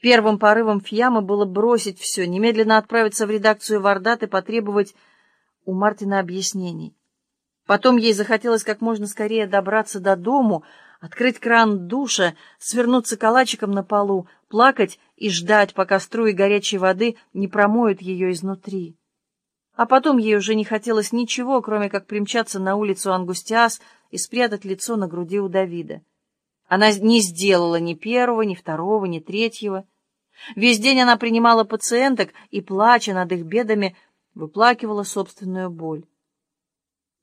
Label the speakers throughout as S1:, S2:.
S1: Первым порывом Фьяма было бросить все, немедленно отправиться в редакцию Вардат и потребовать у Мартина объяснений. Потом ей захотелось как можно скорее добраться до дому, открыть кран душа, свернуться калачиком на полу, плакать и ждать, пока струи горячей воды не промоют ее изнутри. А потом ей уже не хотелось ничего, кроме как примчаться на улицу Ангустиас и спрятать лицо на груди у Давида. Она не сделала ни первого, ни второго, ни третьего. Весь день она принимала пациенток и, плача над их бедами, выплакивала собственную боль.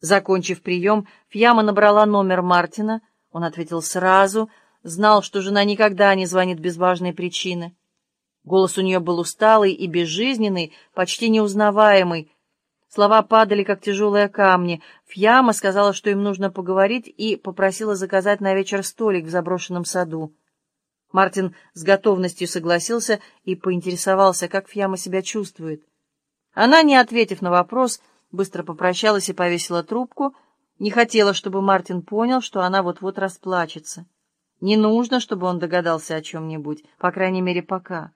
S1: Закончив прием, Фьяма набрала номер Мартина. Он ответил сразу, знал, что жена никогда не звонит без важной причины. Голос у нее был усталый и безжизненный, почти неузнаваемый, Слова падали, как тяжелые камни. Фьяма сказала, что им нужно поговорить, и попросила заказать на вечер столик в заброшенном саду. Мартин с готовностью согласился и поинтересовался, как Фьяма себя чувствует. Она, не ответив на вопрос, быстро попрощалась и повесила трубку. Не хотела, чтобы Мартин понял, что она вот-вот расплачется. Не нужно, чтобы он догадался о чем-нибудь, по крайней мере, пока.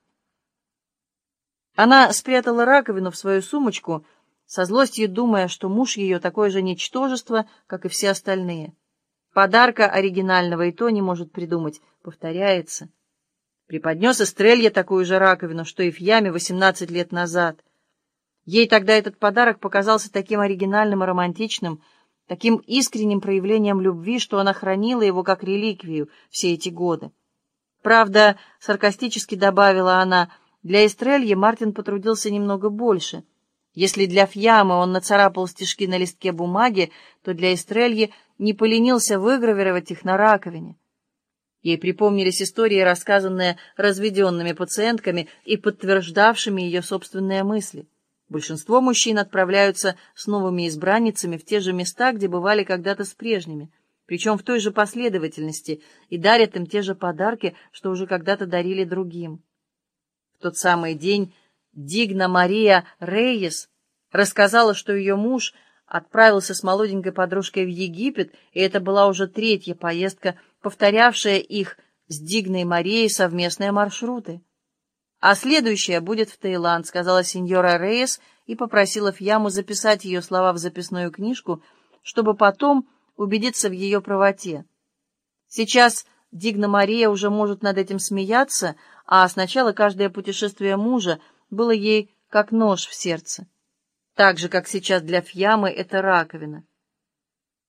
S1: Она спрятала раковину в свою сумочку — со злостью думая, что муж ее такое же ничтожество, как и все остальные. Подарка оригинального и то не может придумать, повторяется. Преподнес Эстрелья такую же раковину, что и в яме 18 лет назад. Ей тогда этот подарок показался таким оригинальным и романтичным, таким искренним проявлением любви, что она хранила его как реликвию все эти годы. Правда, саркастически добавила она, для Эстрельи Мартин потрудился немного больше — если для Фьямы он нацарапал стежки на листке бумаги, то для Эстрельи не поленился выгравировать их на раковине. Ей припомнились истории, рассказанные разведенными пациентками и подтверждавшими ее собственные мысли. Большинство мужчин отправляются с новыми избранницами в те же места, где бывали когда-то с прежними, причем в той же последовательности, и дарят им те же подарки, что уже когда-то дарили другим. В тот самый день Дигна Мария Рейес рассказала, что ее муж отправился с молоденькой подружкой в Египет, и это была уже третья поездка, повторявшая их с Дигной Марией совместные маршруты. «А следующая будет в Таиланд», — сказала сеньора Рейес и попросила Фьяму записать ее слова в записную книжку, чтобы потом убедиться в ее правоте. Сейчас Дигна Мария уже может над этим смеяться, а сначала каждое путешествие мужа — было ей как нож в сердце, так же, как сейчас для Фьямы это раковина.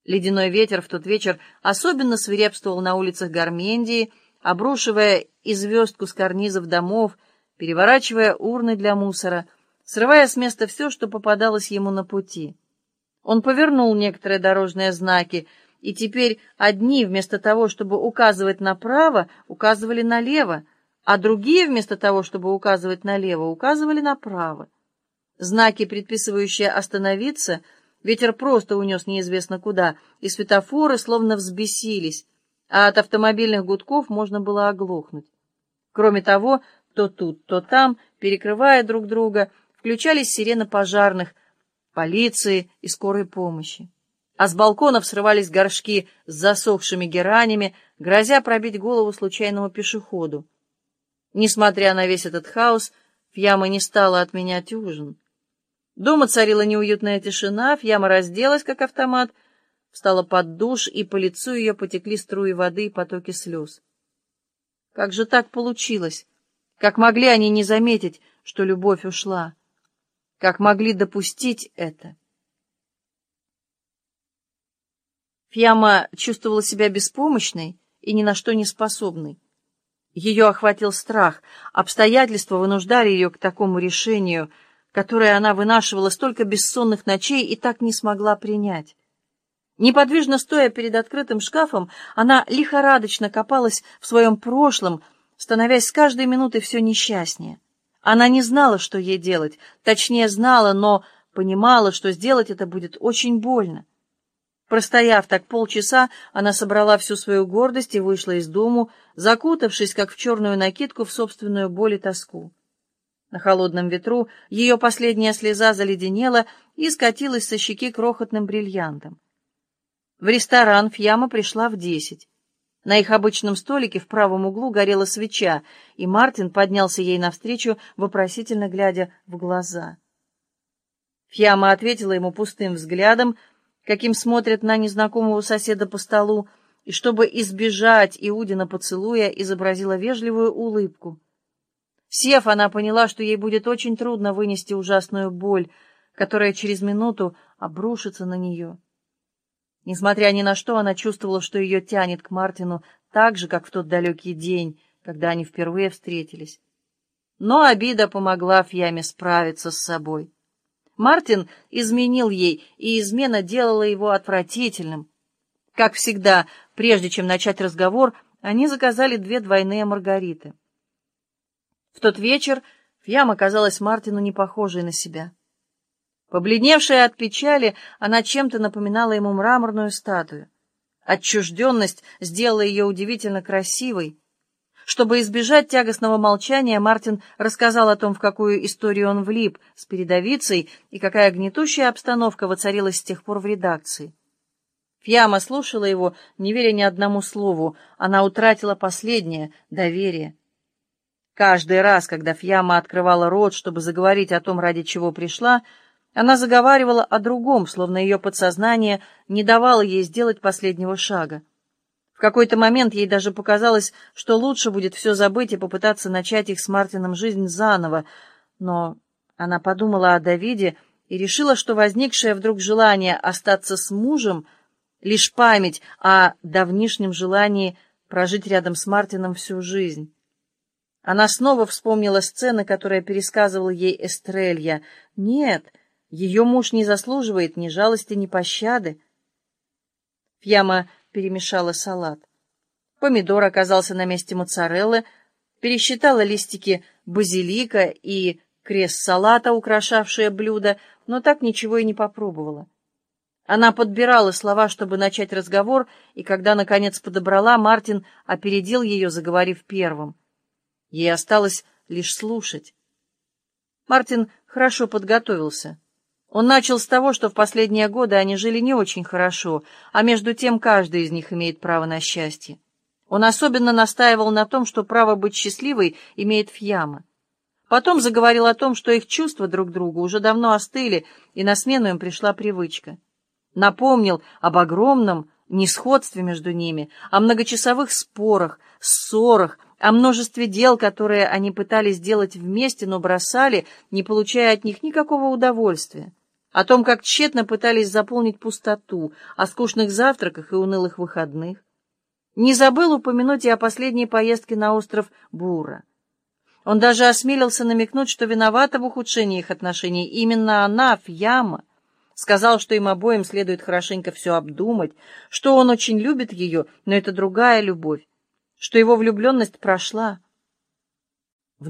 S1: Ледяной ветер в тот вечер особенно свирепствовал на улицах Гармендии, обрушивая и звездку с карнизов домов, переворачивая урны для мусора, срывая с места все, что попадалось ему на пути. Он повернул некоторые дорожные знаки, и теперь одни, вместо того, чтобы указывать направо, указывали налево, а другие, вместо того, чтобы указывать налево, указывали направо. Знаки, предписывающие остановиться, ветер просто унес неизвестно куда, и светофоры словно взбесились, а от автомобильных гудков можно было оглохнуть. Кроме того, то тут, то там, перекрывая друг друга, включались сирены пожарных, полиции и скорой помощи. А с балконов срывались горшки с засохшими геранями, грозя пробить голову случайному пешеходу. Несмотря на весь этот хаос, Фьяма не стала отменять ужин. Дома царила неуютная тишина, Фьяма разделась, как автомат, встала под душ, и по лицу ее потекли струи воды и потоки слез. Как же так получилось? Как могли они не заметить, что любовь ушла? Как могли допустить это? Фьяма чувствовала себя беспомощной и ни на что не способной. Ее охватил страх. Обстоятельства вынуждали ее к такому решению, которое она вынашивала столько бессонных ночей и так не смогла принять. Неподвижно стоя перед открытым шкафом, она лихорадочно копалась в своем прошлом, становясь с каждой минутой все несчастнее. Она не знала, что ей делать, точнее знала, но понимала, что сделать это будет очень больно. Простояв так полчаса, она собрала всю свою гордость и вышла из дому, закутавшись, как в черную накидку, в собственную боль и тоску. На холодном ветру ее последняя слеза заледенела и скатилась со щеки крохотным бриллиантом. В ресторан Фьяма пришла в десять. На их обычном столике в правом углу горела свеча, и Мартин поднялся ей навстречу, вопросительно глядя в глаза. Фьяма ответила ему пустым взглядом, каким смотрят на незнакомого соседа по столу, и, чтобы избежать Иудина поцелуя, изобразила вежливую улыбку. Сев, она поняла, что ей будет очень трудно вынести ужасную боль, которая через минуту обрушится на нее. Несмотря ни на что, она чувствовала, что ее тянет к Мартину так же, как в тот далекий день, когда они впервые встретились. Но обида помогла Фьяме справиться с собой. Мартин изменил ей, и измена делала его отвратительным. Как всегда, прежде чем начать разговор, они заказали две двойные маргариты. В тот вечер Фьям оказалась Мартину не похожей на себя. Побледневшая от печали, она чем-то напоминала ему мраморную статую. Отчужденность сделала ее удивительно красивой. Чтобы избежать тягостного молчания, Мартин рассказал о том, в какую историю он влип с передовицей и какая гнетущая обстановка воцарилась с тех пор в редакции. Фьяма слушала его, не веря ни одному слову. Она утратила последнее — доверие. Каждый раз, когда Фьяма открывала рот, чтобы заговорить о том, ради чего пришла, она заговаривала о другом, словно ее подсознание не давало ей сделать последнего шага. Какой-то момент ей даже показалось, что лучше будет все забыть и попытаться начать их с Мартином жизнь заново, но она подумала о Давиде и решила, что возникшее вдруг желание остаться с мужем — лишь память о давнишнем желании прожить рядом с Мартином всю жизнь. Она снова вспомнила сцены, которые пересказывал ей Эстрелья. Нет, ее муж не заслуживает ни жалости, ни пощады. Фьяма перемешала салат. Помидор оказался на месте моцареллы, пересчитала листики базилика и крест салата, украшавшие блюдо, но так ничего и не попробовала. Она подбирала слова, чтобы начать разговор, и когда, наконец, подобрала, Мартин опередил ее, заговорив первым. Ей осталось лишь слушать. Мартин хорошо подготовился. Он начал с того, что в последние годы они жили не очень хорошо, а между тем каждый из них имеет право на счастье. Он особенно настаивал на том, что право быть счастливой имеет Фьяма. Потом заговорил о том, что их чувства друг к другу уже давно остыли, и на смену им пришла привычка напомнил об огромном несходстве между ними, о многочасовых спорах, ссорах, о множестве дел, которые они пытались сделать вместе, но бросали, не получая от них никакого удовольствия, о том, как тщетно пытались заполнить пустоту, о скучных завтраках и унылых выходных. Не забыл упомянуть и о последней поездке на остров Бура. Он даже осмелился намекнуть, что виновата в ухудшении их отношений именно она, Фьяма, Сказал, что им обоим следует хорошенько все обдумать, что он очень любит ее, но это другая любовь, что его влюбленность прошла,